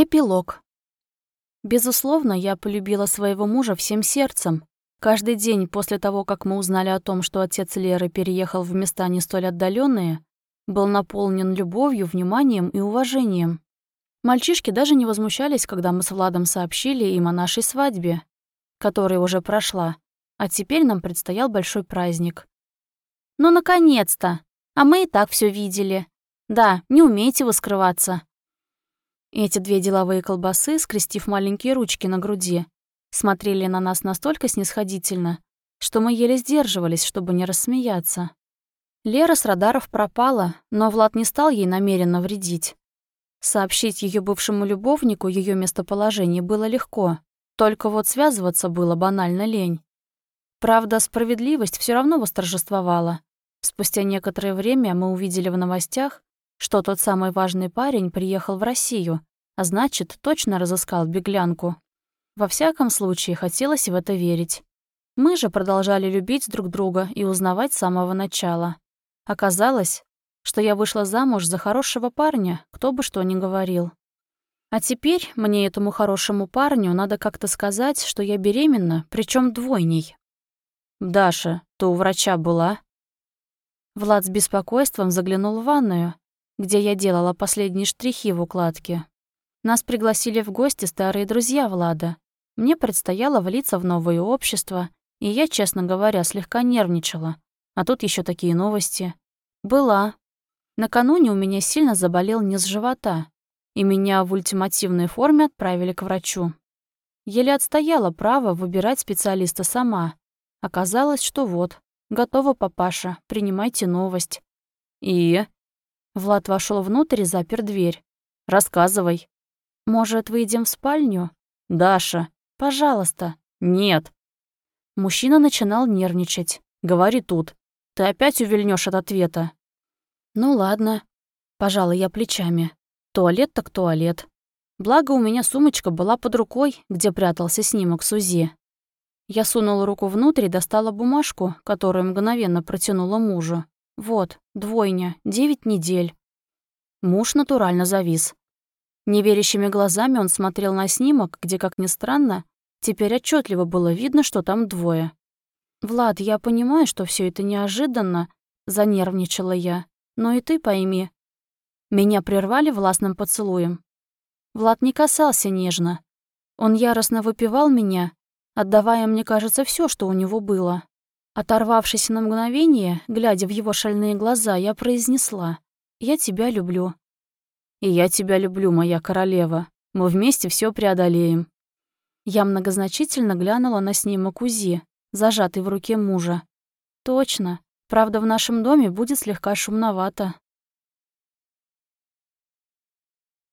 Эпилог. Безусловно, я полюбила своего мужа всем сердцем. Каждый день после того, как мы узнали о том, что отец Леры переехал в места не столь отдаленные, был наполнен любовью, вниманием и уважением. Мальчишки даже не возмущались, когда мы с Владом сообщили им о нашей свадьбе, которая уже прошла, а теперь нам предстоял большой праздник. «Ну, наконец-то! А мы и так все видели. Да, не умеете вы скрываться», эти две деловые колбасы, скрестив маленькие ручки на груди, смотрели на нас настолько снисходительно, что мы еле сдерживались, чтобы не рассмеяться. Лера с радаров пропала, но Влад не стал ей намеренно вредить. Сообщить ее бывшему любовнику ее местоположение было легко, только вот связываться было банально лень. Правда, справедливость все равно восторжествовала. Спустя некоторое время мы увидели в новостях, что тот самый важный парень приехал в Россию, а значит, точно разыскал беглянку. Во всяком случае, хотелось в это верить. Мы же продолжали любить друг друга и узнавать с самого начала. Оказалось, что я вышла замуж за хорошего парня, кто бы что ни говорил. А теперь мне, этому хорошему парню, надо как-то сказать, что я беременна, причем двойней. «Даша, ты у врача была?» Влад с беспокойством заглянул в ванную, где я делала последние штрихи в укладке. Нас пригласили в гости старые друзья Влада. Мне предстояло влиться в новое общество, и я, честно говоря, слегка нервничала. А тут еще такие новости. Была. Накануне у меня сильно заболел низ живота, и меня в ультимативной форме отправили к врачу. Еле отстояла право выбирать специалиста сама. Оказалось, что вот, готова, папаша, принимайте новость. И Влад вошел внутрь и запер дверь. «Рассказывай». «Может, выйдем в спальню?» «Даша». «Пожалуйста». «Нет». Мужчина начинал нервничать. «Говори тут. Ты опять увильнешь от ответа». «Ну ладно». Пожала я плечами. Туалет так туалет. Благо, у меня сумочка была под рукой, где прятался снимок Сузи. Я сунула руку внутрь и достала бумажку, которую мгновенно протянула мужу. Вот, двойня, девять недель. Муж натурально завис. Неверящими глазами он смотрел на снимок, где, как ни странно, теперь отчетливо было видно, что там двое. «Влад, я понимаю, что все это неожиданно», — занервничала я. «Но и ты пойми». Меня прервали властным поцелуем. Влад не касался нежно. Он яростно выпивал меня, отдавая, мне кажется, все, что у него было. Оторвавшись на мгновение, глядя в его шальные глаза, я произнесла «Я тебя люблю». «И я тебя люблю, моя королева. Мы вместе все преодолеем». Я многозначительно глянула на снимок УЗИ, зажатый в руке мужа. «Точно. Правда, в нашем доме будет слегка шумновато».